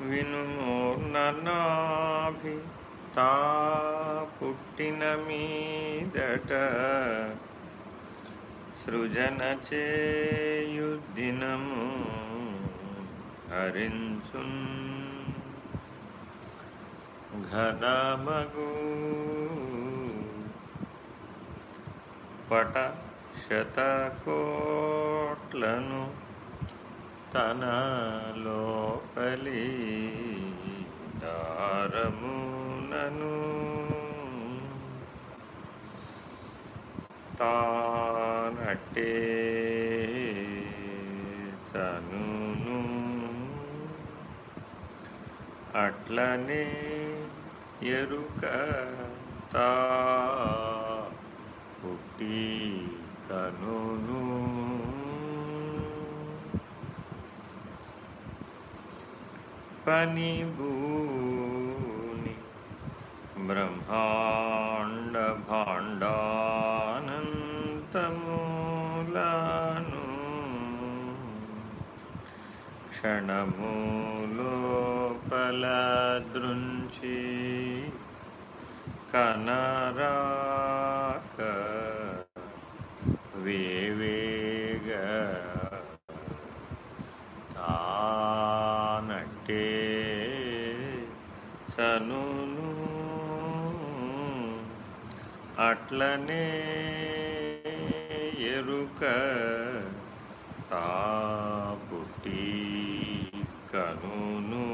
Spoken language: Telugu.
వినుమోర్ణనాభి తా పుట్టిన మీదట సృజన చేయుద్దినము హరించున్. ఘనమగు పట శతకోట్లను తన లోపలి దారమునను తానటే చనును. అట్లనే ఎరుక తా పుట్టి తనును పని భూని బ్రహ్మాండ భాండానంతమూలాను క్షణమూలోపల దృంచి కనరా కనును అట్లనే ఎరుక తా పుట్టి కనును